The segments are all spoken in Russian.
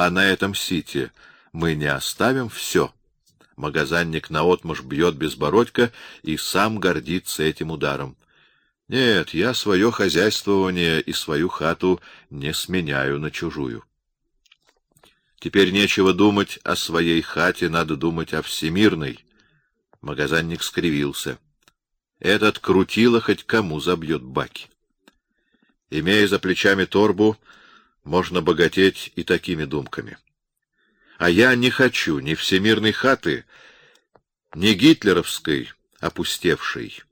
А на этом сите мы не оставим все. Магазинник наотмашь бьет безбородько и сам гордится этим ударом. Нет, я свое хозяйствование и свою хату не сменяю на чужую. Теперь нечего думать о своей хате, надо думать о всемирной. Магазинник скривился. Этот крутило хоть кому забьет баки. Имея за плечами торбу, можно богатеть и такими думками. А я не хочу ни всемирной хаты, ни гитлеровской опустевшей.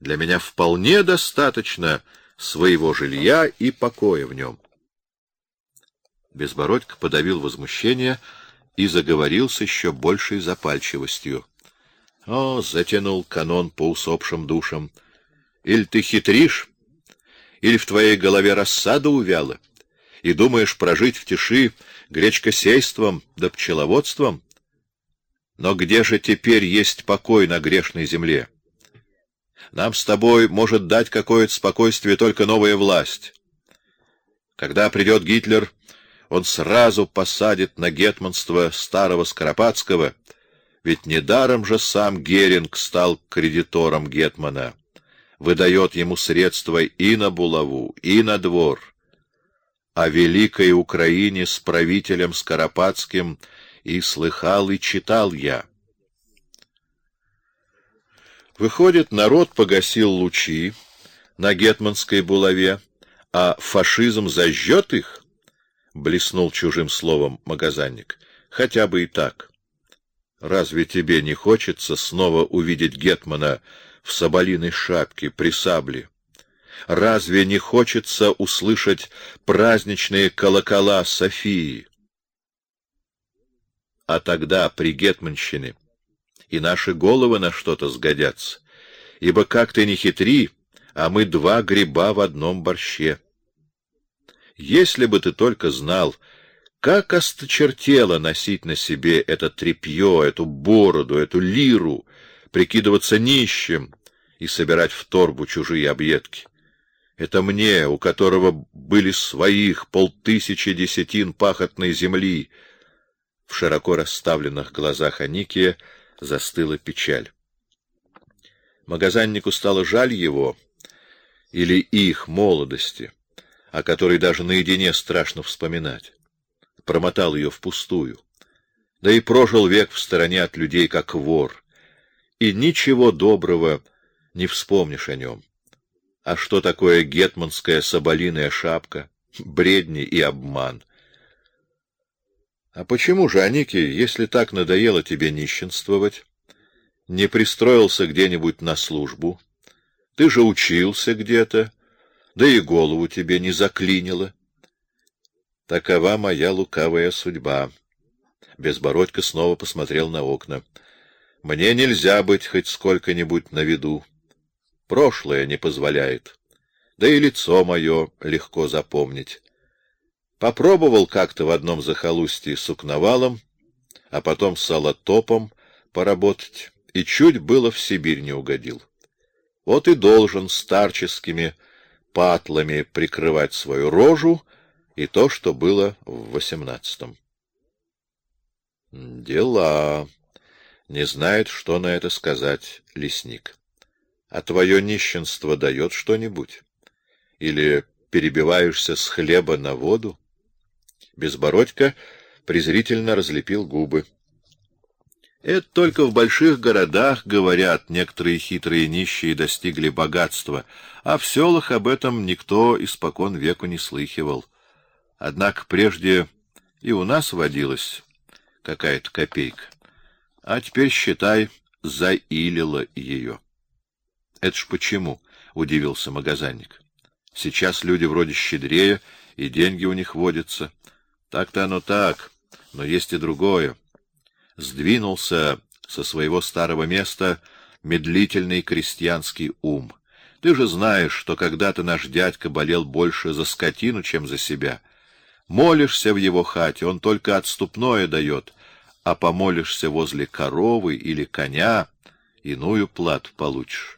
Для меня вполне достаточно своего жилья и покоя в нем. Безбородько подавил возмущение и заговорил с еще большей запальчивостью. О, затянул канон по усопшим душам. Или ты хитришь, или в твоей голове рассада увяла, и думаешь прожить в тиши гречкосейством да пчеловодством? Но где же теперь есть покой на грешной земле? Нам с тобой может дать какое-то спокойствие только новая власть. Когда придет Гитлер, он сразу посадит на гетманство старого Скоропадского, ведь недаром же сам Геринг стал кредитором гетмана, выдает ему средства и на булаву, и на двор. О великой Украине с правителем Скоропадским и слыхал и читал я. Выходит, народ погасил лучи на гетманской булаве, а фашизм зажжет их? Блеснул чужим словом магазинник. Хотя бы и так. Разве тебе не хочется снова увидеть гетмана в соболиной шапке при сабле? Разве не хочется услышать праздничные колокола Софии? А тогда при гетманщине и наши головы на что-то сгодятся, ибо как ты не хитри, а мы два гриба в одном борще. Если бы ты только знал, как осточертело носить на себе это тряпье, эту бороду, эту лиру, прикидываться нищим и собирать в торбу чужие объедки. Это мне, у которого были своих полтысячи десятин пахотной земли. В широко расставленных глазах Аникия застыла печаль. Магазиннику стало жаль его или их молодости, о которой даже наедине страшно вспоминать. Промотал ее впустую. Да и прожил век в стороне от людей как вор, и ничего доброго не вспомнишь о нем. А что такое гетманская соболиная шапка, бредни и обман? А почему же, Аники, если так надоело тебе нищенствовать, не пристроился где-нибудь на службу? Ты же учился где-то, да и голову тебе не заклинило. Такова моя лукавая судьба. Безбородько снова посмотрел на окна. Мне нельзя быть хоть сколько-нибудь на виду. Прошлое не позволяет. Да и лицо мое легко запомнить. Попробовал как-то в одном захолустье сукновалом, а потом салотопом поработать, и чуть было в Сибирь не угодил. Вот и должен старческими патлами прикрывать свою рожу и то, что было в восемнадцатом. Дела. Не знает, что на это сказать лесник. А твое нищенство дает что-нибудь? Или перебиваешься с хлеба на воду? Безбородько презрительно разлепил губы. Это только в больших городах, говорят, некоторые хитрые нищие достигли богатства, а в селах об этом никто испокон веку не слыхивал. Однако прежде и у нас водилась какая-то копейка, а теперь, считай, заилила ее. Это ж почему? — удивился магазинник. Сейчас люди вроде щедрее, и деньги у них водятся. Так-то оно так, но есть и другое. Сдвинулся со своего старого места медлительный крестьянский ум. Ты же знаешь, что когда-то наш дядька болел больше за скотину, чем за себя. Молишься в его хате, он только отступное дает, а помолишься возле коровы или коня, иную плату получишь. —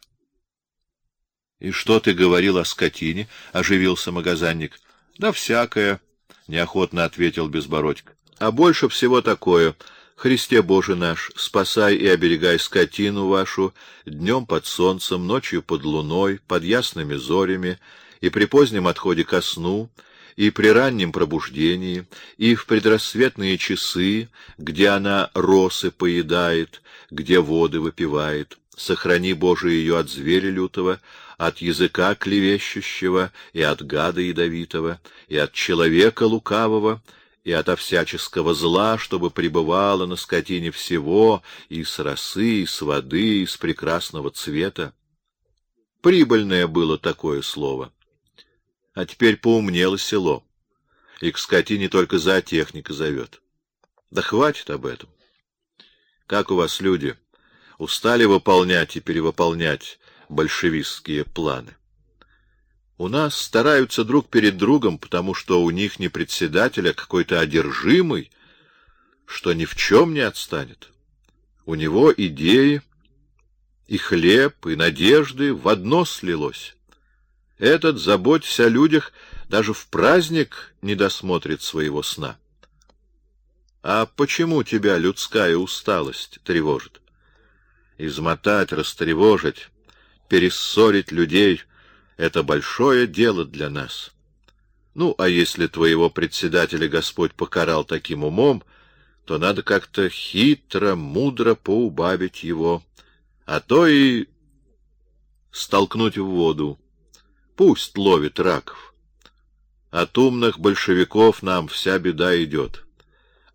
И что ты говорил о скотине? — оживился магазинник. — Да всякое. неохотно ответил Безбородько. А больше всего такое: Христе Боже наш, спасай и оберегай скотину вашу днем под солнцем, ночью под луной, под ясными зорями и при позднем отходе ко сну, и при раннем пробуждении, и в предрассветные часы, где она росы поедает, где воды выпивает. Сохрани, Боже, ее от зверя лютого, от языка клевещущего и от гада ядовитого, и от человека лукавого, и ото всяческого зла, чтобы пребывало на скотине всего, и с росы, и с воды, и с прекрасного цвета. Прибыльное было такое слово. А теперь поумнело село, и к скотине только зоотехника зовет. Да хватит об этом. Как у вас люди устали выполнять и перевыполнять большевистские планы? У нас стараются друг перед другом, потому что у них не председатель, а какой-то одержимый, что ни в чем не отстанет. У него идеи и хлеб, и надежды в одно слилось. Этот, заботясь о людях, даже в праздник не досмотрит своего сна. А почему тебя людская усталость тревожит? Измотать, растревожить, перессорить людей — это большое дело для нас. Ну, а если твоего председателя Господь покарал таким умом, то надо как-то хитро, мудро поубавить его, а то и столкнуть в воду. Пусть ловит раков. От умных большевиков нам вся беда идет.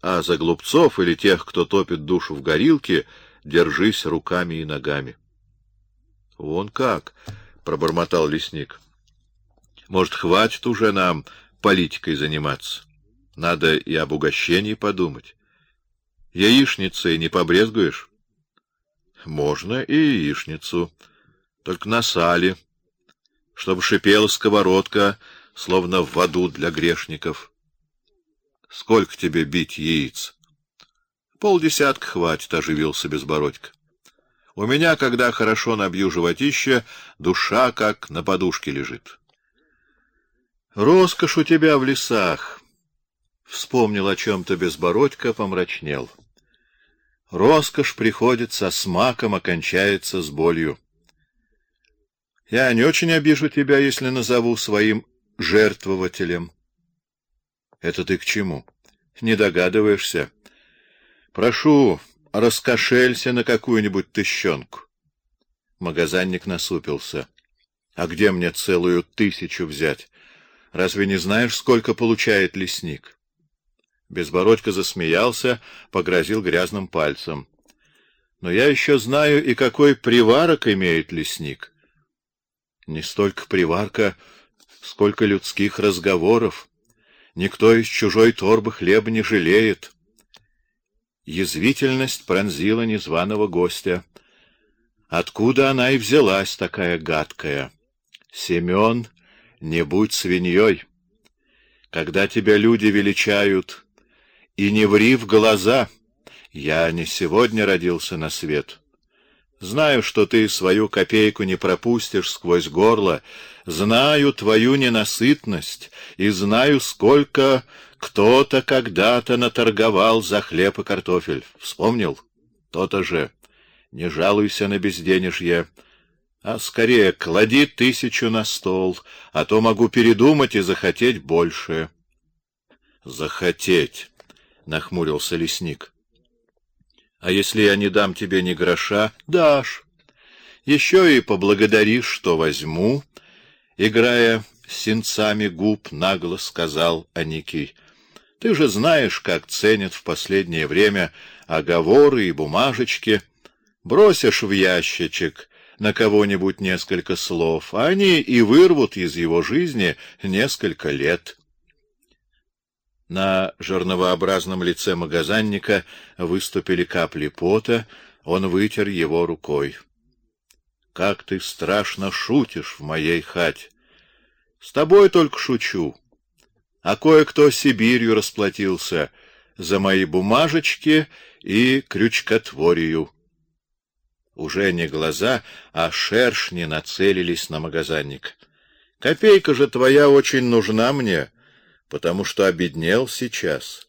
А за глупцов или тех, кто топит душу в горилке, держись руками и ногами. — Вон как, — пробормотал лесник. — Может, хватит уже нам политикой заниматься? Надо и об угощении подумать. Яичницей не побрезгуешь? — Можно и яичницу, только на сале чтобы шипела сковородка, словно в воду для грешников. Сколько тебе бить яиц? Полдесятка хватит, оживился Безбородько. У меня, когда хорошо набью животище, душа как на подушке лежит. Роскошь у тебя в лесах. Вспомнил о чем то Безбородько, помрачнел. Роскошь приходит со смаком, окончается с болью. Я не очень обижу тебя, если назову своим жертвователем. Это ты к чему? Не догадываешься? Прошу, раскошелься на какую-нибудь тыщенку. Магазинник насупился. А где мне целую тысячу взять? Разве не знаешь, сколько получает лесник? Безбородько засмеялся, погрозил грязным пальцем. Но я еще знаю и какой приварок имеет лесник. Не столько приварка, сколько людских разговоров. Никто из чужой торбы хлеба не жалеет. Язвительность пронзила незваного гостя. Откуда она и взялась такая гадкая? Семен, не будь свиньей. Когда тебя люди величают, и не ври в глаза. Я не сегодня родился на свет. Знаю, что ты свою копейку не пропустишь сквозь горло, знаю твою ненасытность и знаю, сколько кто-то когда-то наторговал за хлеб и картофель. Вспомнил? То-то же. Не жалуйся на безденежье, а скорее клади тысячу на стол, а то могу передумать и захотеть больше. Захотеть, нахмурился лесник. А если я не дам тебе ни гроша, дашь. Еще и поблагодаришь, что возьму, играя синцами губ, нагло сказал Аникий. Ты же знаешь, как ценят в последнее время оговоры и бумажечки. Бросишь в ящичек на кого-нибудь несколько слов, а они и вырвут из его жизни несколько лет. На жерновообразном лице магазинника выступили капли пота, он вытер его рукой. Как ты страшно шутишь в моей хате. С тобой только шучу. А кое-кто Сибирью расплатился за мои бумажечки и крючкотворию. Уже не глаза, а шершни нацелились на магазинник. Копейка же твоя очень нужна мне. Потому что обеднел сейчас,